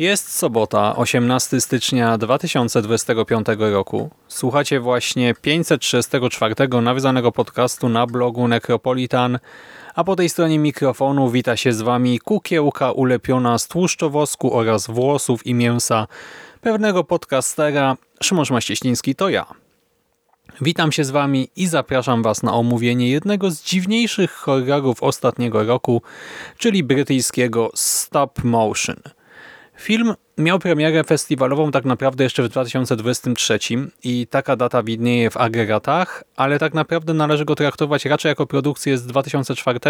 Jest sobota, 18 stycznia 2025 roku. Słuchacie właśnie 534 nawiązanego podcastu na blogu Necropolitan, a po tej stronie mikrofonu wita się z Wami kukiełka ulepiona z tłuszczowosku oraz włosów i mięsa pewnego podcastera. Szymon Maścieśliński to ja. Witam się z Wami i zapraszam Was na omówienie jednego z dziwniejszych horrorów ostatniego roku, czyli brytyjskiego Stop Motion – Film miał premierę festiwalową tak naprawdę jeszcze w 2023 i taka data widnieje w agregatach, ale tak naprawdę należy go traktować raczej jako produkcję z 2004,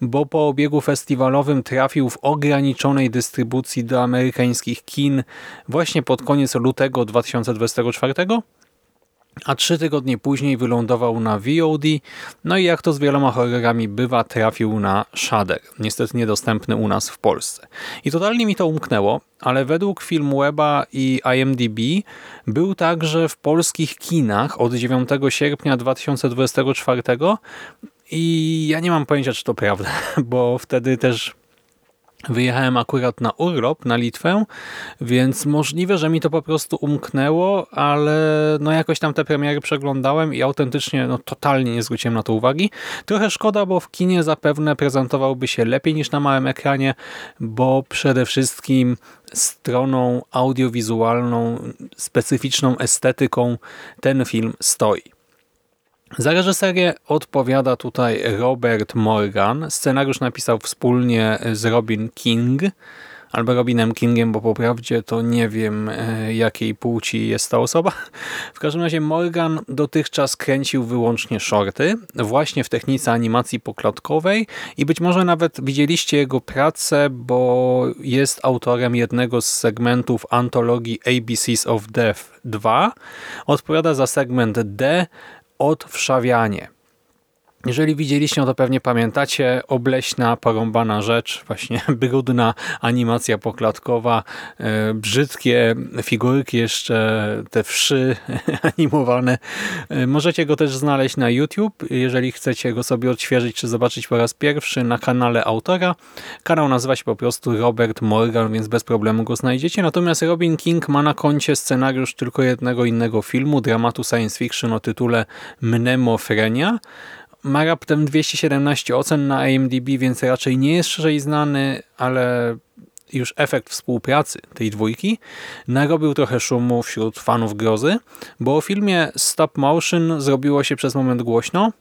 bo po obiegu festiwalowym trafił w ograniczonej dystrybucji do amerykańskich kin właśnie pod koniec lutego 2024 a trzy tygodnie później wylądował na VOD, no i jak to z wieloma horrorami bywa, trafił na Shudder, niestety niedostępny u nas w Polsce. I totalnie mi to umknęło, ale według Filmweba i IMDb był także w polskich kinach od 9 sierpnia 2024 i ja nie mam pojęcia, czy to prawda, bo wtedy też Wyjechałem akurat na urlop na Litwę, więc możliwe, że mi to po prostu umknęło, ale no jakoś tam te premiery przeglądałem i autentycznie no totalnie nie zwróciłem na to uwagi. Trochę szkoda, bo w kinie zapewne prezentowałby się lepiej niż na małym ekranie, bo przede wszystkim stroną audiowizualną, specyficzną estetyką ten film stoi. Za reżyserię odpowiada tutaj Robert Morgan. Scenariusz napisał wspólnie z Robin King, albo Robinem Kingiem, bo po prawdzie to nie wiem e, jakiej płci jest ta osoba. W każdym razie Morgan dotychczas kręcił wyłącznie shorty, właśnie w technice animacji poklatkowej i być może nawet widzieliście jego pracę, bo jest autorem jednego z segmentów antologii ABCs of Death 2. Odpowiada za segment D, odwszawianie. Jeżeli widzieliście, to pewnie pamiętacie, obleśna, porąbana rzecz, właśnie brudna animacja poklatkowa, e, brzydkie figurki jeszcze, te wszy animowane. E, możecie go też znaleźć na YouTube, jeżeli chcecie go sobie odświeżyć czy zobaczyć po raz pierwszy na kanale autora. Kanał nazywa się po prostu Robert Morgan, więc bez problemu go znajdziecie. Natomiast Robin King ma na koncie scenariusz tylko jednego innego filmu, dramatu science fiction o tytule Mnemofrenia, ma raptem 217 ocen na IMDb, więc raczej nie jest szerzej znany, ale już efekt współpracy tej dwójki narobił trochę szumu wśród fanów grozy, bo o filmie Stop Motion zrobiło się przez moment głośno,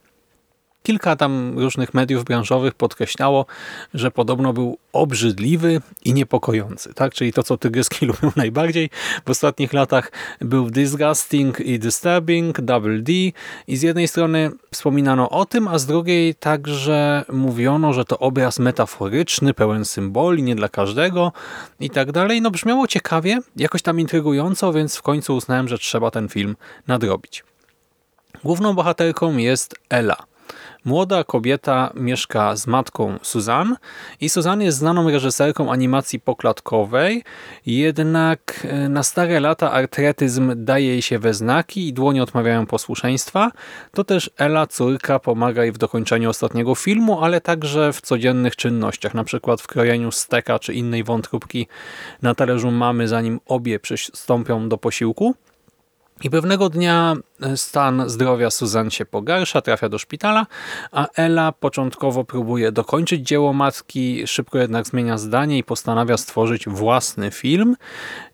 Kilka tam różnych mediów branżowych podkreślało, że podobno był obrzydliwy i niepokojący. Tak? Czyli to, co tygryski lubią najbardziej. W ostatnich latach był disgusting i disturbing, double D i z jednej strony wspominano o tym, a z drugiej także mówiono, że to obraz metaforyczny, pełen symboli, nie dla każdego i tak dalej. No brzmiało ciekawie, jakoś tam intrygująco, więc w końcu uznałem, że trzeba ten film nadrobić. Główną bohaterką jest Ella Młoda kobieta mieszka z matką Suzanne i Suzanne jest znaną reżyserką animacji poklatkowej, jednak e, na stare lata artretyzm daje jej się we znaki i dłonie odmawiają posłuszeństwa. To też Ela, córka, pomaga jej w dokończeniu ostatniego filmu, ale także w codziennych czynnościach, przykład w krojeniu steka czy innej wątróbki na talerzu mamy, zanim obie przystąpią do posiłku. I pewnego dnia e, stan zdrowia Susan się pogarsza, trafia do szpitala, a Ella początkowo próbuje dokończyć dzieło matki, szybko jednak zmienia zdanie i postanawia stworzyć własny film.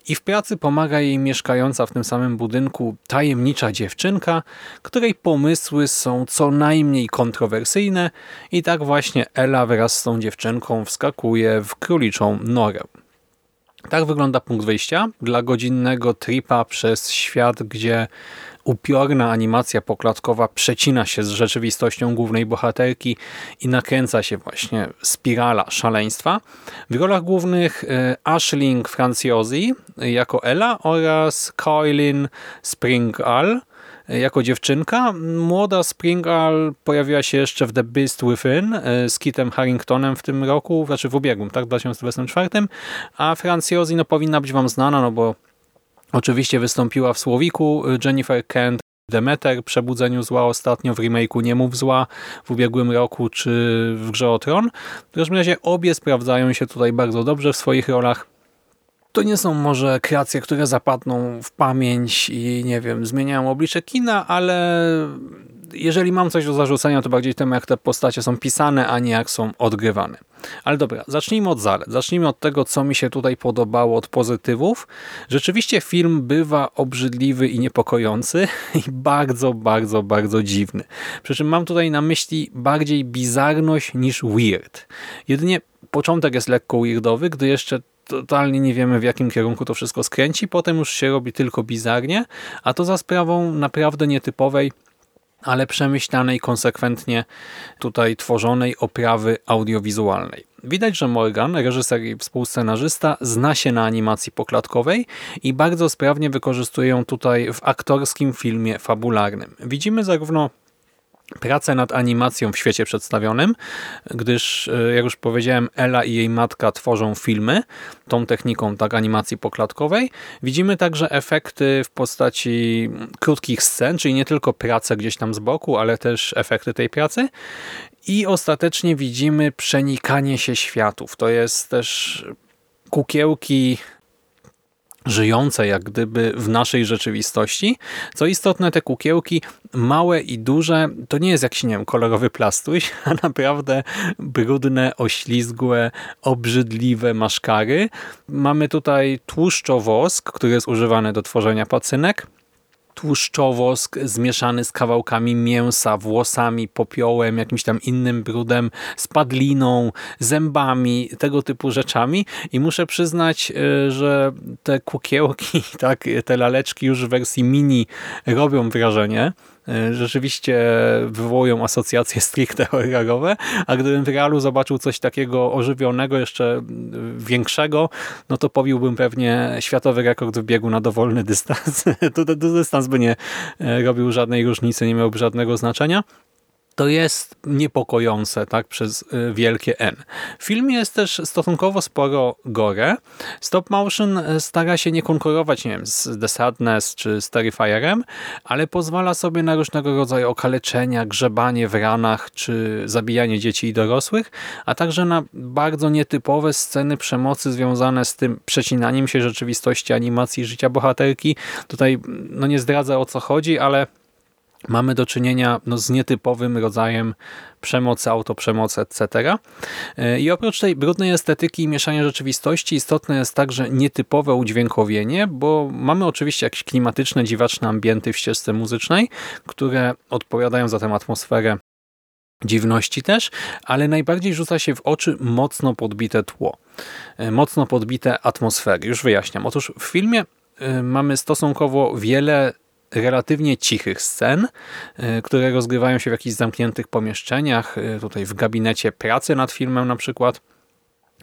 I w pracy pomaga jej mieszkająca w tym samym budynku tajemnicza dziewczynka, której pomysły są co najmniej kontrowersyjne i tak właśnie Ella wraz z tą dziewczynką wskakuje w króliczą norę. Tak wygląda punkt wyjścia dla godzinnego tripa przez świat, gdzie upiorna animacja poklatkowa przecina się z rzeczywistością głównej bohaterki i nakręca się właśnie spirala szaleństwa. W rolach głównych e, Ashling Franciosi jako Ella oraz Coilin Springal jako dziewczynka. Młoda Springal pojawiła się jeszcze w The Beast Within e, z Kitem Harringtonem w tym roku, znaczy w ubiegłym, tak, w 2024, a Franciosi no, powinna być wam znana, no bo oczywiście wystąpiła w Słowiku Jennifer Kent, Demeter, Przebudzeniu Zła ostatnio, w remake'u Nie Mów Zła w ubiegłym roku, czy w Grze o Tron. W każdym razie obie sprawdzają się tutaj bardzo dobrze w swoich rolach. To nie są może kreacje, które zapadną w pamięć i nie wiem, zmieniają oblicze kina, ale jeżeli mam coś do zarzucenia, to bardziej tym, jak te postacie są pisane, a nie jak są odgrywane. Ale dobra, zacznijmy od zalet. Zacznijmy od tego, co mi się tutaj podobało od pozytywów. Rzeczywiście film bywa obrzydliwy i niepokojący i bardzo, bardzo, bardzo dziwny. Przy czym mam tutaj na myśli bardziej bizarność niż weird. Jedynie początek jest lekko weirdowy, gdy jeszcze totalnie nie wiemy w jakim kierunku to wszystko skręci, potem już się robi tylko bizarnie, a to za sprawą naprawdę nietypowej ale przemyślanej, konsekwentnie tutaj tworzonej oprawy audiowizualnej. Widać, że Morgan, reżyser i współscenarzysta, zna się na animacji poklatkowej i bardzo sprawnie wykorzystuje ją tutaj w aktorskim filmie fabularnym. Widzimy zarówno pracę nad animacją w świecie przedstawionym, gdyż, e, jak już powiedziałem, Ela i jej matka tworzą filmy tą techniką tak animacji poklatkowej. Widzimy także efekty w postaci krótkich scen, czyli nie tylko pracę gdzieś tam z boku, ale też efekty tej pracy. I ostatecznie widzimy przenikanie się światów. To jest też kukiełki żyjące jak gdyby w naszej rzeczywistości. Co istotne, te kukiełki małe i duże to nie jest jakiś, nie wiem, kolorowy plastuś, a naprawdę brudne, oślizgłe, obrzydliwe maszkary. Mamy tutaj tłuszczowosk, który jest używany do tworzenia pacynek tłuszczowosk zmieszany z kawałkami mięsa, włosami, popiołem, jakimś tam innym brudem, spadliną, zębami, tego typu rzeczami i muszę przyznać, e, że te kukiełki, tak, te laleczki już w wersji mini robią wrażenie. E, rzeczywiście wywołują asocjacje stricte horrorowe, a gdybym w realu zobaczył coś takiego ożywionego, jeszcze większego, no to pobiłbym pewnie światowy rekord w biegu na dowolny dystans. to, to, to dystans by nie e, robił żadnej różnicy, nie miałby żadnego znaczenia to jest niepokojące tak przez y, wielkie N. W filmie jest też stosunkowo sporo gore. Stop motion y, stara się nie konkurować nie wiem, z The Sadness czy z Terrifierem, ale pozwala sobie na różnego rodzaju okaleczenia, grzebanie w ranach czy zabijanie dzieci i dorosłych, a także na bardzo nietypowe sceny przemocy związane z tym przecinaniem się rzeczywistości animacji życia bohaterki. Tutaj no nie zdradzę o co chodzi, ale mamy do czynienia no, z nietypowym rodzajem przemocy, autoprzemocy, etc. E, I oprócz tej brudnej estetyki i mieszania rzeczywistości istotne jest także nietypowe udźwiękowienie, bo mamy oczywiście jakieś klimatyczne, dziwaczne ambienty w ścieżce muzycznej, które odpowiadają za tę atmosferę dziwności też, ale najbardziej rzuca się w oczy mocno podbite tło, e, mocno podbite atmosfery. Już wyjaśniam. Otóż w filmie e, mamy stosunkowo wiele relatywnie cichych scen, e, które rozgrywają się w jakichś zamkniętych pomieszczeniach, e, tutaj w gabinecie pracy nad filmem na przykład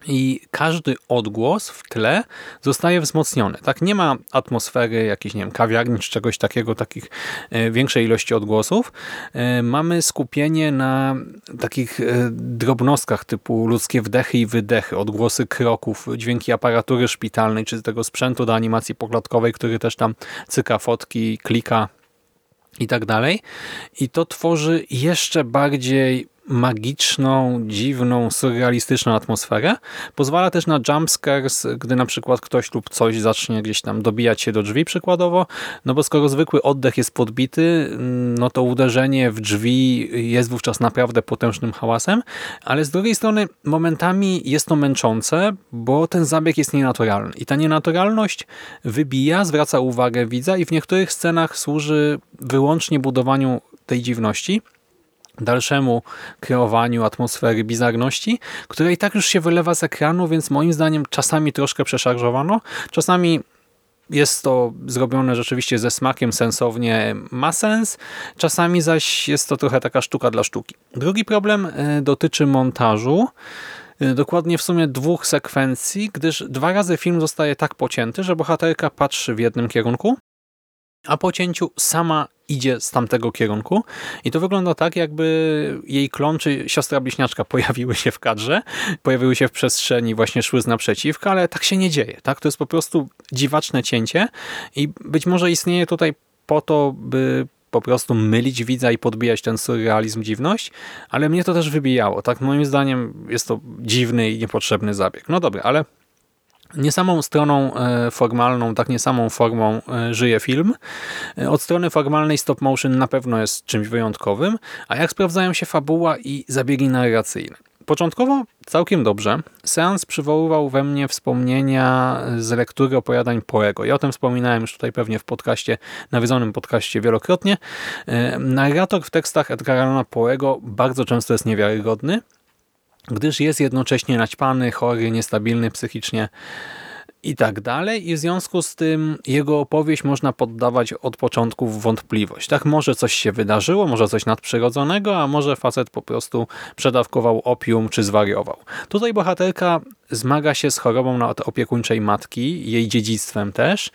i każdy odgłos w tle zostaje wzmocniony. Tak nie ma atmosfery jakiejś, nie wiem, kawiarni czy czegoś takiego, takich e, większej ilości odgłosów. E, mamy skupienie na takich e, drobnostkach typu ludzkie wdechy i wydechy, odgłosy kroków, dźwięki aparatury szpitalnej czy tego sprzętu do animacji poklatkowej, który też tam cyka fotki, klika i tak dalej. I to tworzy jeszcze bardziej magiczną, dziwną, surrealistyczną atmosferę. Pozwala też na jumpscares, gdy na przykład ktoś lub coś zacznie gdzieś tam dobijać się do drzwi przykładowo, no bo skoro zwykły oddech jest podbity, no to uderzenie w drzwi jest wówczas naprawdę potężnym hałasem, ale z drugiej strony momentami jest to męczące, bo ten zabieg jest nienaturalny. I ta nienaturalność wybija, zwraca uwagę widza i w niektórych scenach służy wyłącznie budowaniu tej dziwności, dalszemu kreowaniu atmosfery bizarności, która i tak już się wylewa z ekranu, więc moim zdaniem czasami troszkę przeszarżowano, czasami jest to zrobione rzeczywiście ze smakiem, sensownie, ma sens. Czasami zaś jest to trochę taka sztuka dla sztuki. Drugi problem e, dotyczy montażu. E, dokładnie w sumie dwóch sekwencji, gdyż dwa razy film zostaje tak pocięty, że bohaterka patrzy w jednym kierunku, a po cięciu sama idzie z tamtego kierunku i to wygląda tak, jakby jej klon czy siostra bliźniaczka pojawiły się w kadrze, pojawiły się w przestrzeni, właśnie szły z naprzeciwka, ale tak się nie dzieje. Tak? To jest po prostu dziwaczne cięcie i być może istnieje tutaj po to, by po prostu mylić widza i podbijać ten surrealizm, dziwność, ale mnie to też wybijało. Tak, moim zdaniem jest to dziwny i niepotrzebny zabieg. No dobra, ale nie samą stroną e, formalną, tak nie samą formą e, żyje film. E, od strony formalnej stop motion na pewno jest czymś wyjątkowym, a jak sprawdzają się fabuła i zabiegi narracyjne. Początkowo całkiem dobrze. Seans przywoływał we mnie wspomnienia z lektury opowiadań Poego. Ja o tym wspominałem już tutaj pewnie w podcaście, nawiedzonym podcaście wielokrotnie. Narrator w tekstach Edgara Allana Poego bardzo często jest niewiarygodny, gdyż jest jednocześnie naćpany, chory, niestabilny psychicznie i tak dalej. I w związku z tym jego opowieść można poddawać od początku w wątpliwość. Tak, może coś się wydarzyło, może coś nadprzyrodzonego, a może facet po prostu przedawkował opium czy zwariował. Tutaj bohaterka zmaga się z chorobą na opiekuńczej matki, jej dziedzictwem też,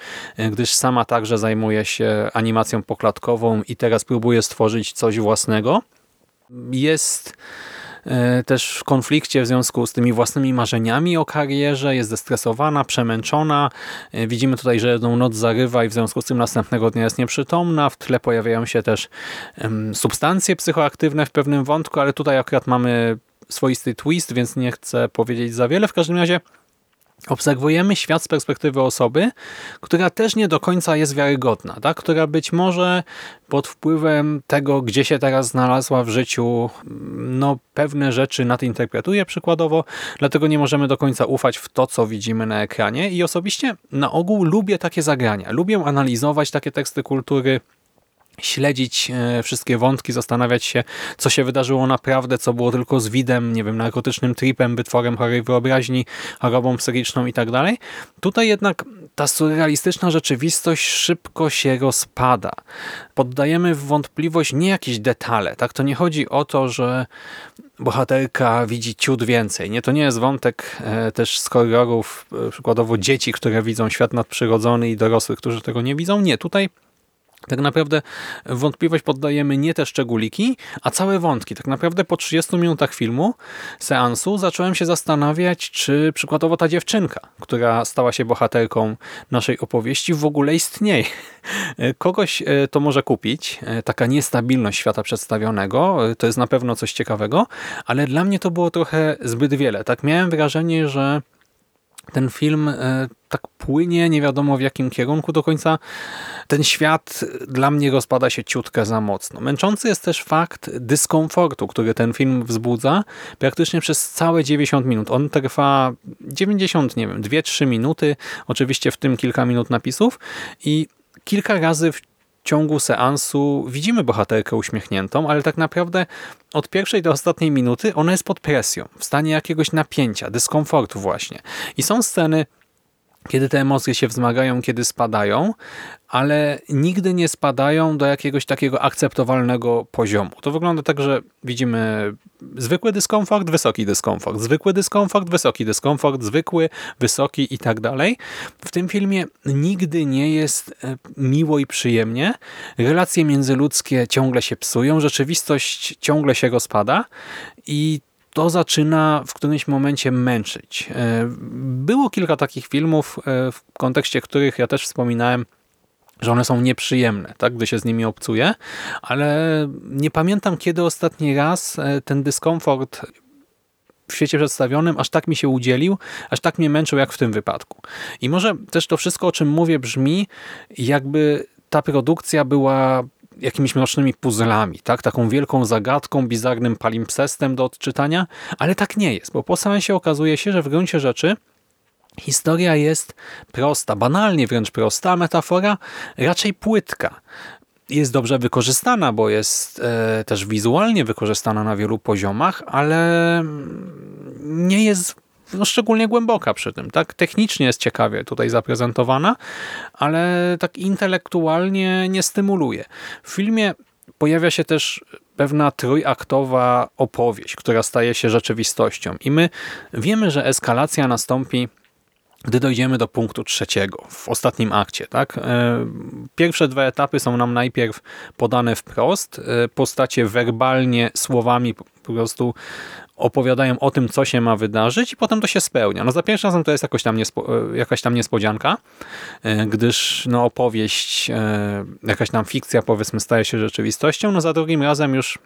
gdyż sama także zajmuje się animacją poklatkową i teraz próbuje stworzyć coś własnego. Jest też w konflikcie w związku z tymi własnymi marzeniami o karierze, jest zestresowana, przemęczona. E, widzimy tutaj, że jedną noc zarywa i w związku z tym następnego dnia jest nieprzytomna. W tle pojawiają się też substancje psychoaktywne w pewnym wątku, ale tutaj akurat mamy swoisty twist, więc nie chcę powiedzieć za wiele. W każdym razie obserwujemy świat z perspektywy osoby, która też nie do końca jest wiarygodna, tak? która być może pod wpływem tego, gdzie się teraz znalazła w życiu, no pewne rzeczy nadinterpretuje przykładowo, dlatego nie możemy do końca ufać w to, co widzimy na ekranie. I osobiście na ogół lubię takie zagrania, lubię analizować takie teksty kultury, śledzić e, wszystkie wątki, zastanawiać się, co się wydarzyło naprawdę, co było tylko z widem, nie wiem, narkotycznym tripem, wytworem chorej wyobraźni, chorobą psychiczną i tak dalej. Tutaj jednak ta surrealistyczna rzeczywistość szybko się rozpada. Poddajemy w wątpliwość nie jakieś detale, tak? To nie chodzi o to, że bohaterka widzi ciut więcej. Nie, to nie jest wątek e, też z horrorów, e, przykładowo dzieci, które widzą świat nadprzyrodzony i dorosłych, którzy tego nie widzą. Nie, tutaj tak naprawdę wątpliwość poddajemy nie te szczególiki, a całe wątki. Tak naprawdę po 30 minutach filmu, seansu, zacząłem się zastanawiać, czy przykładowo ta dziewczynka, która stała się bohaterką naszej opowieści, w ogóle istnieje. Kogoś e, to może kupić, e, taka niestabilność świata przedstawionego, e, to jest na pewno coś ciekawego, ale dla mnie to było trochę zbyt wiele. Tak miałem wrażenie, że ten film e, tak płynie, nie wiadomo w jakim kierunku do końca. Ten świat dla mnie rozpada się ciutkę za mocno. Męczący jest też fakt dyskomfortu, który ten film wzbudza praktycznie przez całe 90 minut. On trwa 90, nie wiem, 2-3 minuty, oczywiście w tym kilka minut napisów i kilka razy w ciągu seansu widzimy bohaterkę uśmiechniętą, ale tak naprawdę od pierwszej do ostatniej minuty ona jest pod presją, w stanie jakiegoś napięcia, dyskomfortu właśnie. I są sceny, kiedy te emocje się wzmagają, kiedy spadają, ale nigdy nie spadają do jakiegoś takiego akceptowalnego poziomu. To wygląda tak, że widzimy zwykły dyskomfort, wysoki dyskomfort, zwykły dyskomfort, wysoki dyskomfort, zwykły, wysoki i tak dalej. W tym filmie nigdy nie jest e, miło i przyjemnie. Relacje międzyludzkie ciągle się psują, rzeczywistość ciągle się rozpada i to zaczyna w którymś momencie męczyć. E, było kilka takich filmów, e, w kontekście których ja też wspominałem, że one są nieprzyjemne, tak, gdy się z nimi obcuje, ale nie pamiętam, kiedy ostatni raz e, ten dyskomfort w świecie przedstawionym aż tak mi się udzielił, aż tak mnie męczył, jak w tym wypadku. I może też to wszystko, o czym mówię, brzmi, jakby ta produkcja była jakimiś mrocznymi puzzlami, tak? taką wielką zagadką, bizarnym palimpsestem do odczytania, ale tak nie jest, bo po seansie okazuje się, że w gruncie rzeczy historia jest prosta, banalnie wręcz prosta, a metafora raczej płytka. Jest dobrze wykorzystana, bo jest e, też wizualnie wykorzystana na wielu poziomach, ale nie jest no, szczególnie głęboka przy tym. Tak technicznie jest ciekawie tutaj zaprezentowana, ale tak intelektualnie nie stymuluje. W filmie pojawia się też pewna trójaktowa opowieść, która staje się rzeczywistością. I my wiemy, że eskalacja nastąpi gdy dojdziemy do punktu trzeciego, w ostatnim akcie. Tak? E, pierwsze dwa etapy są nam najpierw podane wprost, e, postacie werbalnie, słowami po prostu opowiadają o tym, co się ma wydarzyć i potem to się spełnia. No za pierwszym razem to jest jakoś tam e, jakaś tam niespodzianka, gdyż no, opowieść, jakaś tam fikcja powiedzmy staje się rzeczywistością, no za drugim razem już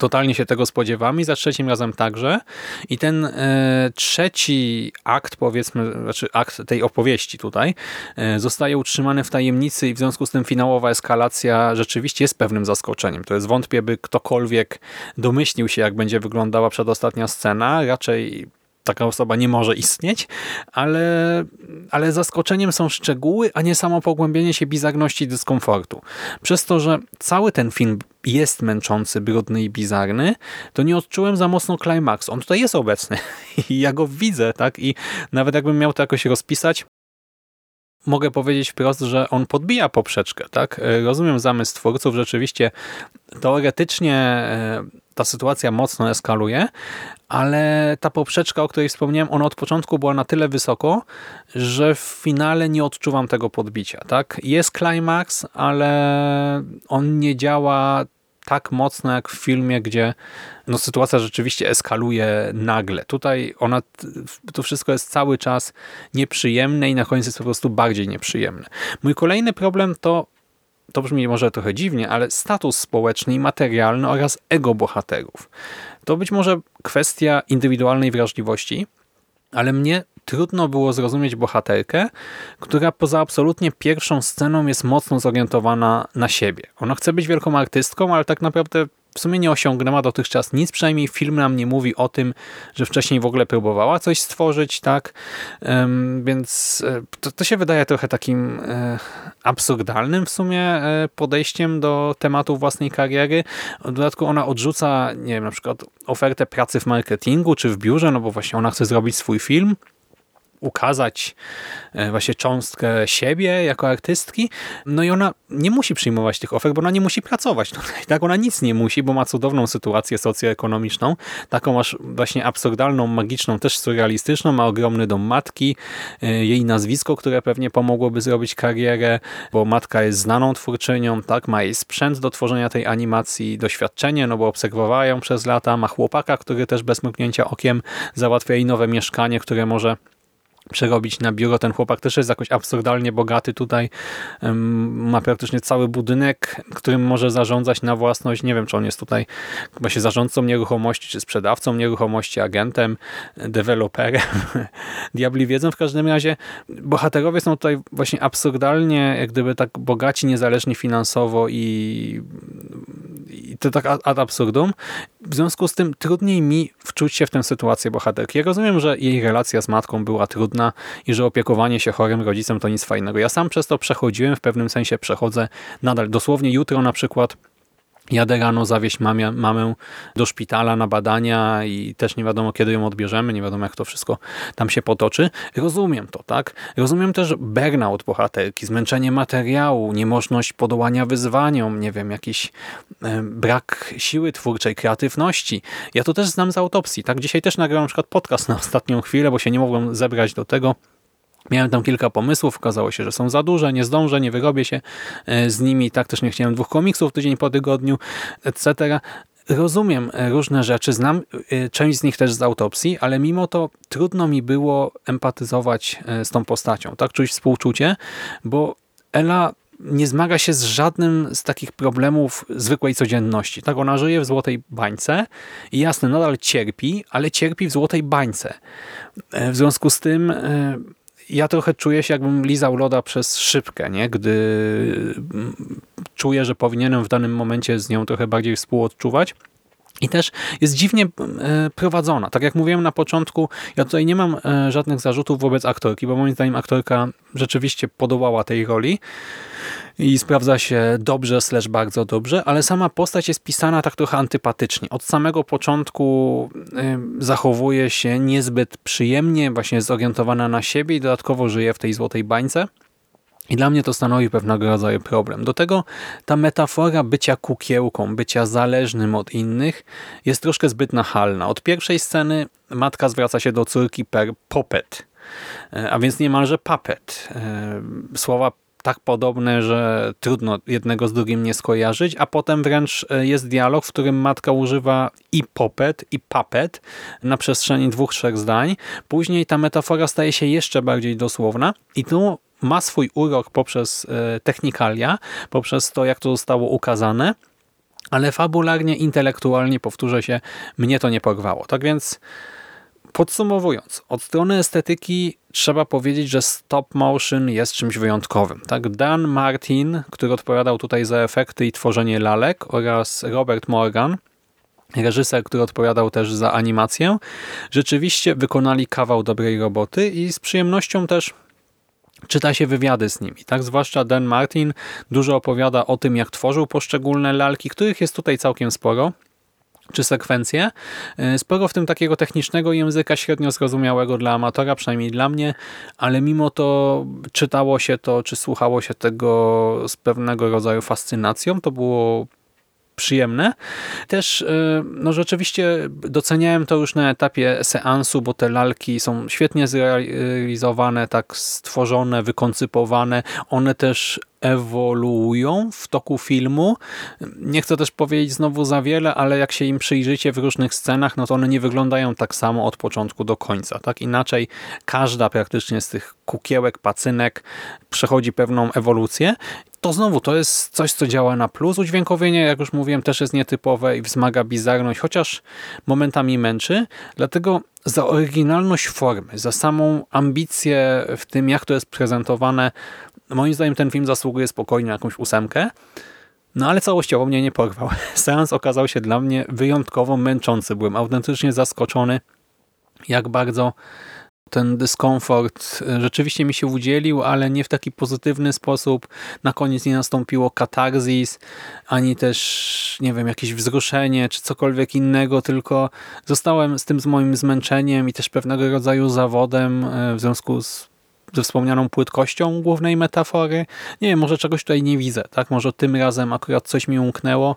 totalnie się tego spodziewamy i za trzecim razem także. I ten e, trzeci akt, powiedzmy, znaczy akt tej opowieści tutaj, e, zostaje utrzymany w tajemnicy i w związku z tym finałowa eskalacja rzeczywiście jest pewnym zaskoczeniem. To jest wątpię, by ktokolwiek domyślił się, jak będzie wyglądała przedostatnia scena. Raczej taka osoba nie może istnieć, ale, ale zaskoczeniem są szczegóły, a nie samo pogłębienie się bizarności i dyskomfortu. Przez to, że cały ten film jest męczący, brudny i bizarny, to nie odczułem za mocno klimaks. On tutaj jest obecny i ja go widzę, tak? I nawet jakbym miał to jakoś rozpisać, mogę powiedzieć wprost, że on podbija poprzeczkę. Tak? Rozumiem zamysł twórców, rzeczywiście teoretycznie e, ta sytuacja mocno eskaluje, ale ta poprzeczka, o której wspomniałem, ona od początku była na tyle wysoko, że w finale nie odczuwam tego podbicia. Tak? Jest climax, ale on nie działa tak mocno jak w filmie, gdzie no, sytuacja rzeczywiście eskaluje nagle. Tutaj ona, to wszystko jest cały czas nieprzyjemne i na koniec jest po prostu bardziej nieprzyjemne. Mój kolejny problem to to brzmi może trochę dziwnie, ale status społeczny i materialny oraz ego bohaterów. To być może kwestia indywidualnej wrażliwości, ale mnie trudno było zrozumieć bohaterkę, która poza absolutnie pierwszą sceną jest mocno zorientowana na siebie. Ona chce być wielką artystką, ale tak naprawdę w sumie nie osiągnęła dotychczas nic, przynajmniej film nam nie mówi o tym, że wcześniej w ogóle próbowała coś stworzyć, tak? Więc e, to, to się wydaje trochę takim e, absurdalnym w sumie e, podejściem do tematu własnej kariery. W dodatku ona odrzuca, nie wiem, na przykład ofertę pracy w marketingu czy w biurze, no bo właśnie ona chce zrobić swój film, ukazać e, właśnie cząstkę siebie jako artystki. No i ona nie musi przyjmować tych ofert, bo ona nie musi pracować tutaj. Tak, ona nic nie musi, bo ma cudowną sytuację socjoekonomiczną, taką aż właśnie absurdalną, magiczną, też surrealistyczną, ma ogromny dom matki, e, jej nazwisko, które pewnie pomogłoby zrobić karierę, bo matka jest znaną twórczynią, tak, ma jej sprzęt do tworzenia tej animacji, doświadczenie, no bo obserwowała ją przez lata, ma chłopaka, który też bez mrugnięcia okiem załatwia jej nowe mieszkanie, które może przerobić na biuro. Ten chłopak też jest jakoś absurdalnie bogaty tutaj. Ma praktycznie cały budynek, którym może zarządzać na własność. Nie wiem, czy on jest tutaj się zarządcą nieruchomości, czy sprzedawcą nieruchomości, agentem, deweloperem. Diabli wiedzą. W każdym razie bohaterowie są tutaj właśnie absurdalnie, jak gdyby tak bogaci, niezależni finansowo i to tak ad absurdum. W związku z tym trudniej mi wczuć się w tę sytuację bohaterki. Ja rozumiem, że jej relacja z matką była trudna i że opiekowanie się chorym rodzicem to nic fajnego. Ja sam przez to przechodziłem, w pewnym sensie przechodzę nadal. Dosłownie jutro na przykład Jadę rano zawieźć mamę, mamę do szpitala na badania i też nie wiadomo, kiedy ją odbierzemy, nie wiadomo, jak to wszystko tam się potoczy. Rozumiem to, tak? Rozumiem też burnout bohaterki, zmęczenie materiału, niemożność podołania wyzwaniom, nie wiem, jakiś e, brak siły twórczej, kreatywności. Ja to też znam z autopsji, tak? Dzisiaj też nagrałem na przykład podcast na ostatnią chwilę, bo się nie mogłem zebrać do tego, Miałem tam kilka pomysłów, okazało się, że są za duże, nie zdążę, nie wyrobię się e, z nimi, tak też nie chciałem dwóch komiksów tydzień po tygodniu, etc. Rozumiem e, różne rzeczy, znam e, część z nich też z autopsji, ale mimo to trudno mi było empatyzować z tą postacią, tak, czuć współczucie, bo Ela nie zmaga się z żadnym z takich problemów zwykłej codzienności. Tak, ona żyje w złotej bańce i jasne, nadal cierpi, ale cierpi w złotej bańce. W związku z tym ja trochę czuję się, jakbym lizał loda przez szybkę, nie? gdy mm, czuję, że powinienem w danym momencie z nią trochę bardziej współodczuwać. I też jest dziwnie e, prowadzona. Tak jak mówiłem na początku, ja tutaj nie mam e, żadnych zarzutów wobec aktorki, bo moim zdaniem aktorka rzeczywiście podobała tej roli i sprawdza się dobrze, slash bardzo dobrze, ale sama postać jest pisana tak trochę antypatycznie. Od samego początku e, zachowuje się niezbyt przyjemnie, właśnie zorientowana na siebie i dodatkowo żyje w tej złotej bańce. I dla mnie to stanowi pewnego rodzaju problem. Do tego ta metafora bycia kukiełką, bycia zależnym od innych jest troszkę zbyt nachalna. Od pierwszej sceny matka zwraca się do córki per popet, e, a więc niemalże papet. E, słowa tak podobne, że trudno jednego z drugim nie skojarzyć, a potem wręcz e, jest dialog, w którym matka używa i popet, i papet na przestrzeni dwóch, trzech zdań. Później ta metafora staje się jeszcze bardziej dosłowna i tu ma swój urok poprzez e, technikalia, poprzez to, jak to zostało ukazane, ale fabularnie, intelektualnie, powtórzę się, mnie to nie porwało. Tak więc podsumowując, od strony estetyki trzeba powiedzieć, że stop motion jest czymś wyjątkowym. Tak, Dan Martin, który odpowiadał tutaj za efekty i tworzenie lalek oraz Robert Morgan, reżyser, który odpowiadał też za animację, rzeczywiście wykonali kawał dobrej roboty i z przyjemnością też czyta się wywiady z nimi. Tak, zwłaszcza Dan Martin dużo opowiada o tym, jak tworzył poszczególne lalki, których jest tutaj całkiem sporo czy sekwencje. E, sporo w tym takiego technicznego języka, średnio zrozumiałego dla amatora, przynajmniej dla mnie, ale mimo to czytało się to, czy słuchało się tego z pewnego rodzaju fascynacją. To było przyjemne. Też e, no rzeczywiście doceniałem to już na etapie seansu, bo te lalki są świetnie zrealizowane, tak stworzone, wykoncypowane. One też ewoluują w toku filmu. Nie chcę też powiedzieć znowu za wiele, ale jak się im przyjrzycie w różnych scenach, no to one nie wyglądają tak samo od początku do końca. Tak inaczej każda praktycznie z tych kukiełek, pacynek przechodzi pewną ewolucję to znowu to jest coś, co działa na plus. Udźwiękowienie, jak już mówiłem, też jest nietypowe i wzmaga bizarność, chociaż momentami męczy. Dlatego za oryginalność formy, za samą ambicję w tym, jak to jest prezentowane, moim zdaniem ten film zasługuje spokojnie na jakąś ósemkę. No ale całościowo mnie nie porwał. Seans okazał się dla mnie wyjątkowo męczący. Byłem autentycznie zaskoczony, jak bardzo ten dyskomfort e, rzeczywiście mi się udzielił, ale nie w taki pozytywny sposób. Na koniec nie nastąpiło katarzis, ani też, nie wiem, jakieś wzruszenie, czy cokolwiek innego, tylko zostałem z tym z moim zmęczeniem i też pewnego rodzaju zawodem e, w związku z ze wspomnianą płytkością głównej metafory. Nie wiem, może czegoś tutaj nie widzę, tak? Może tym razem akurat coś mi umknęło,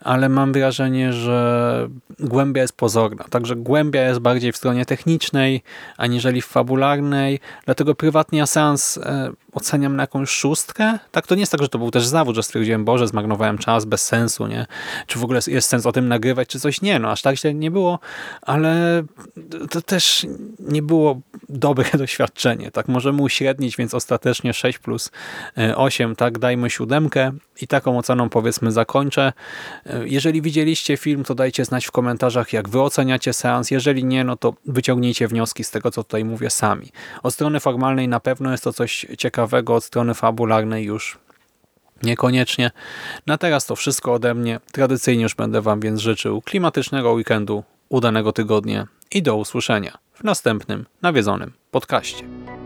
ale mam wrażenie, że głębia jest pozorna. Także głębia jest bardziej w stronie technicznej, aniżeli w fabularnej. Dlatego prywatnie seans e, oceniam na jakąś szóstkę. Tak, to nie jest tak, że to był też zawód, że stwierdziłem, Boże, zmarnowałem czas bez sensu, nie? Czy w ogóle jest sens o tym nagrywać, czy coś? Nie, no aż tak się nie było, ale to też nie było dobre doświadczenie. Tak, możemy uśrednić, więc ostatecznie 6 plus 8, e, tak, dajmy siódemkę i taką oceną powiedzmy zakończę. E, jeżeli widzieliście film, to dajcie znać w komentarzach, jak wy oceniacie seans. Jeżeli nie, no to wyciągnijcie wnioski z tego, co tutaj mówię sami. Od strony formalnej na pewno jest to coś ciekawego, od strony fabularnej już niekoniecznie. Na teraz to wszystko ode mnie. Tradycyjnie już będę wam więc życzył klimatycznego weekendu, udanego tygodnia i do usłyszenia w następnym nawiedzonym podcaście.